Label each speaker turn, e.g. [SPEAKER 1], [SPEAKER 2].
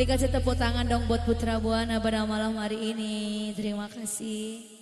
[SPEAKER 1] Boleh dikasih tepuk tangan dong buat Putra Buana pada malam hari ini. Terima kasih.